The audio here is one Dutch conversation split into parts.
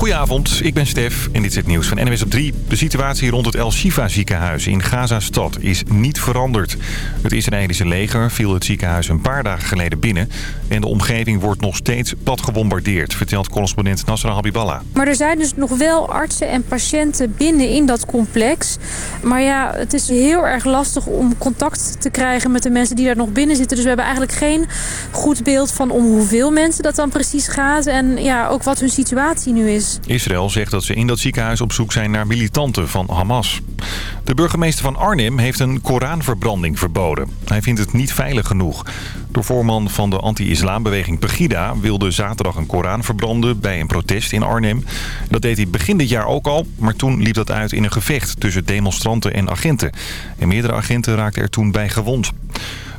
Goedenavond, ik ben Stef en dit is het nieuws van NWS op 3. De situatie rond het El Shifa ziekenhuis in Gaza-stad is niet veranderd. Het Israëlische leger viel het ziekenhuis een paar dagen geleden binnen... en de omgeving wordt nog steeds plat gebombardeerd, vertelt correspondent Nasra Habiballah. Maar er zijn dus nog wel artsen en patiënten binnen in dat complex. Maar ja, het is heel erg lastig om contact te krijgen met de mensen die daar nog binnen zitten. Dus we hebben eigenlijk geen goed beeld van om hoeveel mensen dat dan precies gaat... en ja, ook wat hun situatie nu is. Israël zegt dat ze in dat ziekenhuis op zoek zijn naar militanten van Hamas. De burgemeester van Arnhem heeft een Koranverbranding verboden. Hij vindt het niet veilig genoeg. De voorman van de anti-islambeweging Pegida wilde zaterdag een Koran verbranden bij een protest in Arnhem. Dat deed hij begin dit jaar ook al, maar toen liep dat uit in een gevecht tussen demonstranten en agenten. En meerdere agenten raakten er toen bij gewond.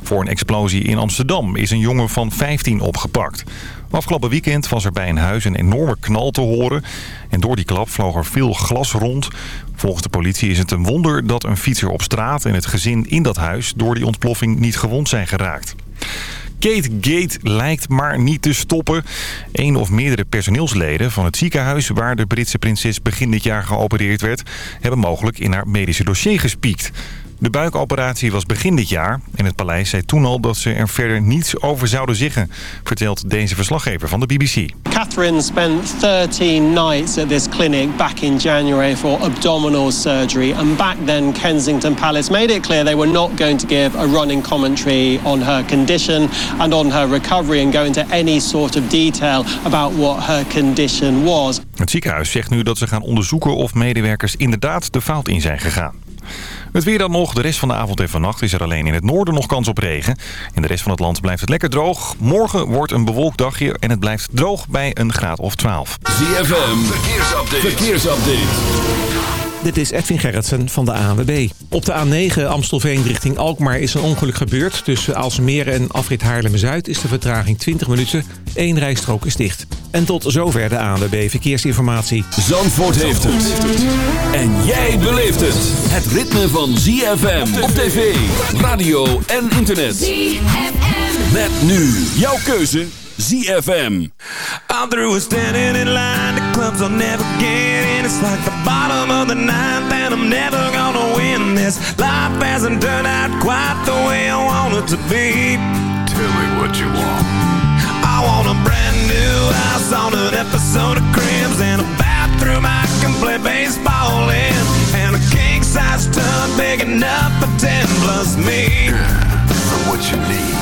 Voor een explosie in Amsterdam is een jongen van 15 opgepakt. Afgelopen weekend was er bij een huis een enorme knal te horen. En door die klap vloog er veel glas rond. Volgens de politie is het een wonder dat een fietser op straat en het gezin in dat huis... door die ontploffing niet gewond zijn geraakt. Kate Gate lijkt maar niet te stoppen. Eén of meerdere personeelsleden van het ziekenhuis... waar de Britse prinses begin dit jaar geopereerd werd... hebben mogelijk in haar medische dossier gespiekt. De buikoperatie was begin dit jaar en het paleis zei toen al dat ze er verder niets over zouden zeggen, vertelt deze verslaggever van de BBC. Catherine spent 13 nights at this clinic back in January for abdominal surgery and back then Kensington Palace made it clear they were not going to give a running commentary on her condition and on her recovery and go into any sort of detail about what her condition was. Het ziekenhuis zegt nu dat ze gaan onderzoeken of medewerkers inderdaad de fout in zijn gegaan. Het weer dan nog. De rest van de avond en vannacht is er alleen in het noorden nog kans op regen. In de rest van het land blijft het lekker droog. Morgen wordt een bewolkt dagje en het blijft droog bij een graad of 12. ZFM, verkeersupdate. verkeersupdate. Dit is Edwin Gerritsen van de ANWB. Op de A9 Amstelveen richting Alkmaar is een ongeluk gebeurd. Tussen Aalsmeer en Afrit Haarlem-Zuid is de vertraging 20 minuten. Eén rijstrook is dicht. En tot zover de ANWB Verkeersinformatie. Zandvoort heeft het. En jij beleeft het. Het ritme van ZFM op tv, radio en internet. ZFM. Met nu jouw keuze ZFM. I'm through with standing in line. The clubs I'll never get in. It's like the bottom of the ninth and I'm never gonna win this. Life hasn't turned out quite the way I want it to be. Tell me what you want. I want a brand new house on an episode of Cribs and a bathroom I can play baseball in. And a king-size tub big enough for 10 plus me. So what you need?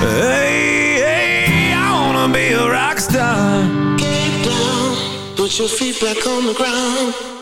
Hey, hey, I wanna be a rock star. Get down, put your feet back on the ground.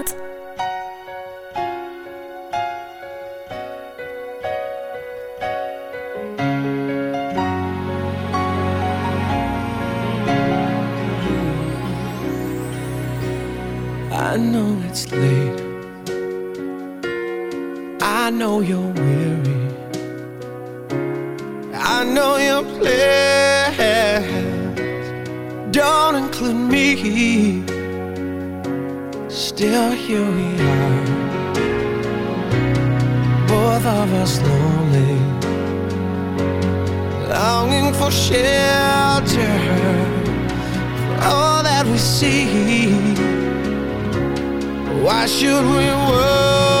know you're weary. I know your plans don't include me. Still, here we are, both of us lonely, longing for shelter, for all that we see. Why should we worry?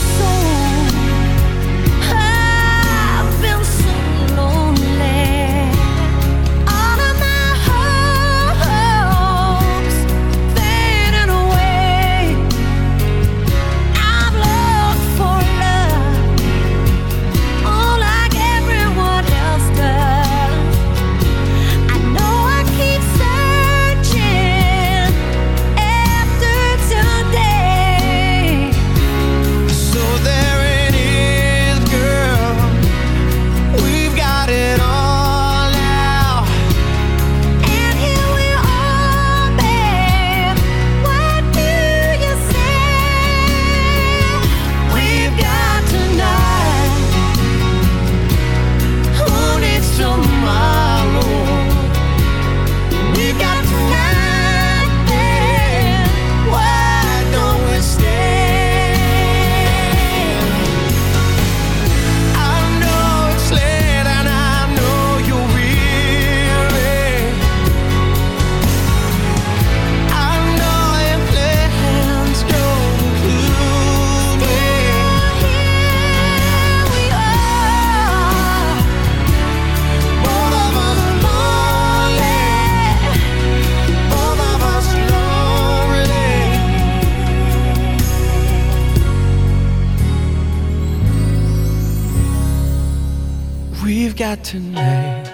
tonight?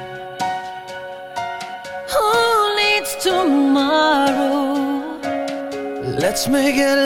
Who leads tomorrow? Let's make it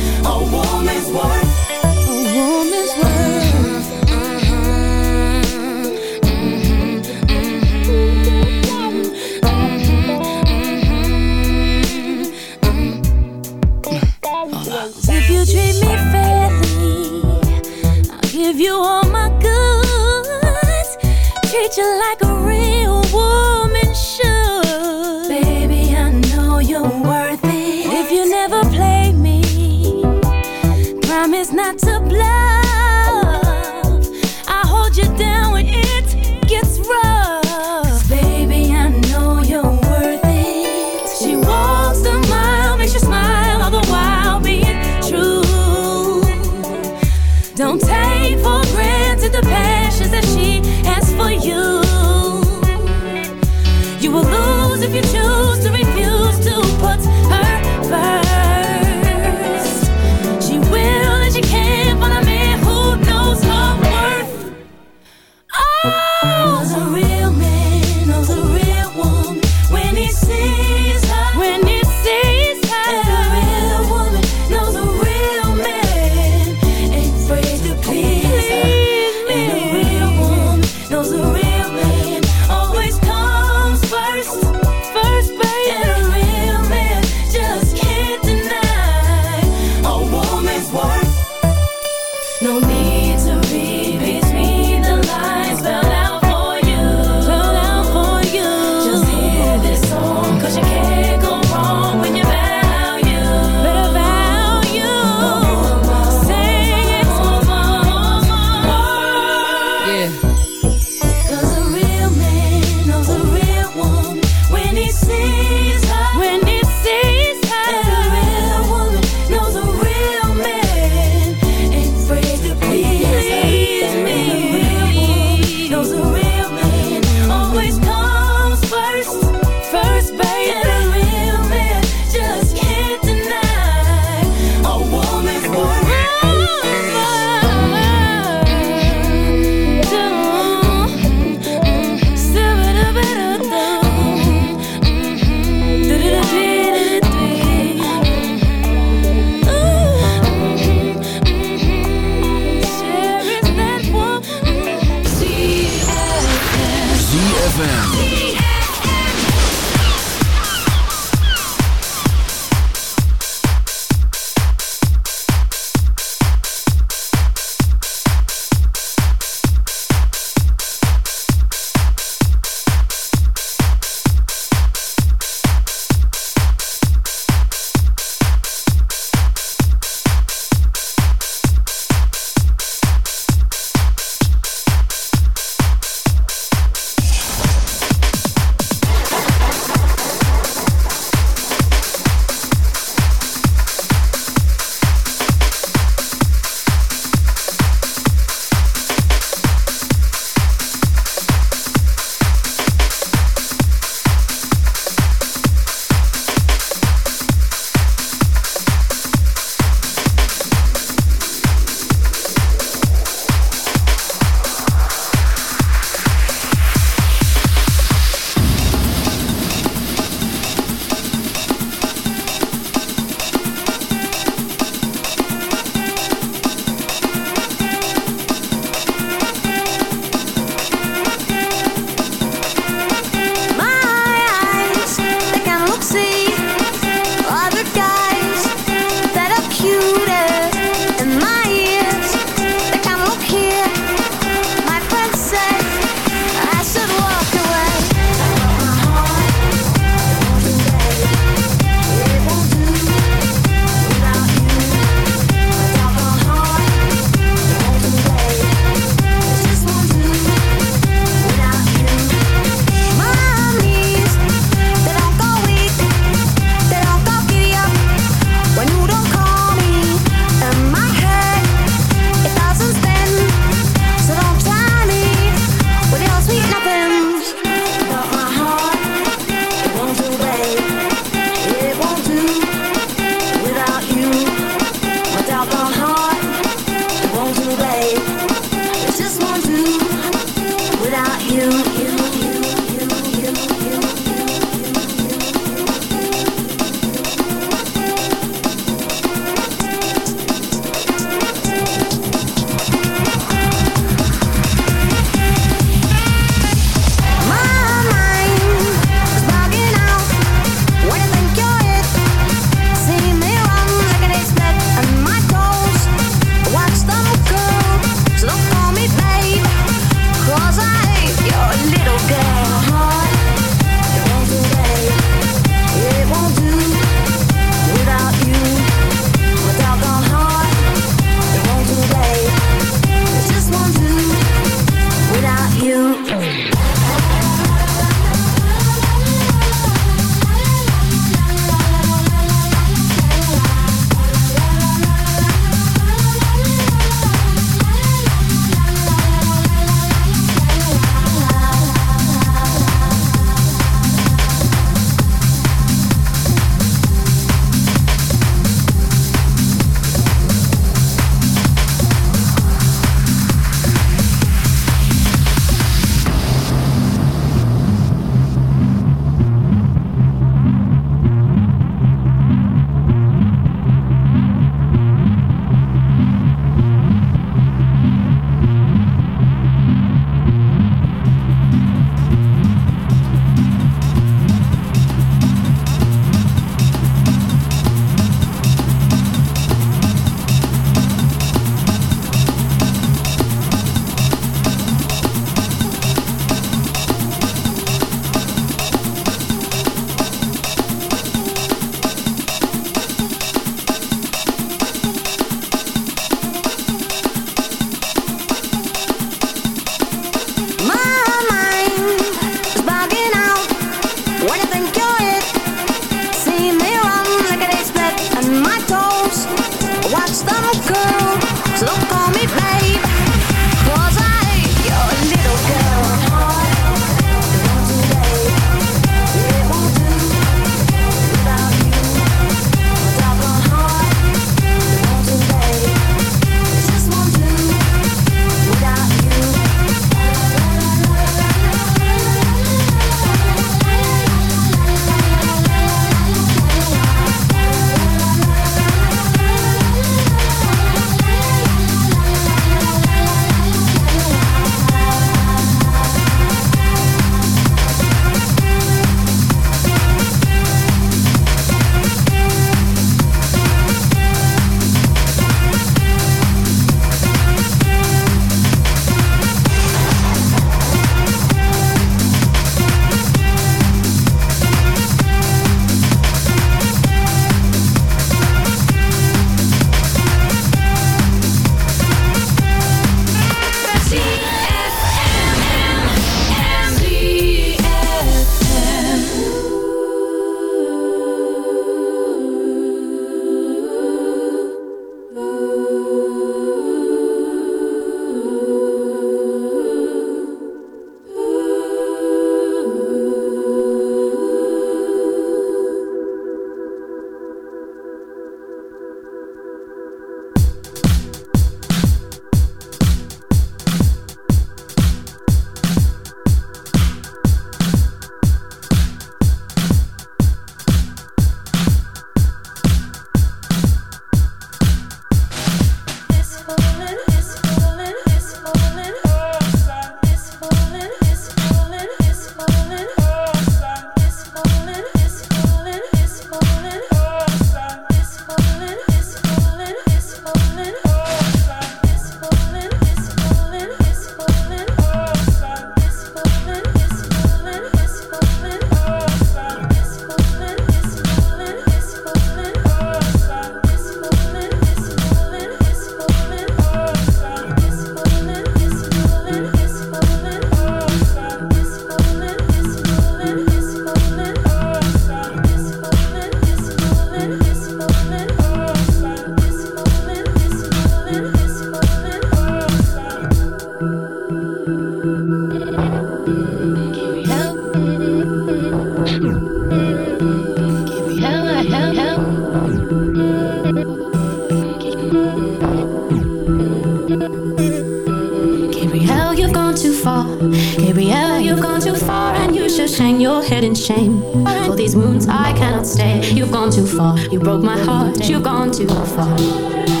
You broke my heart. You've gone too far.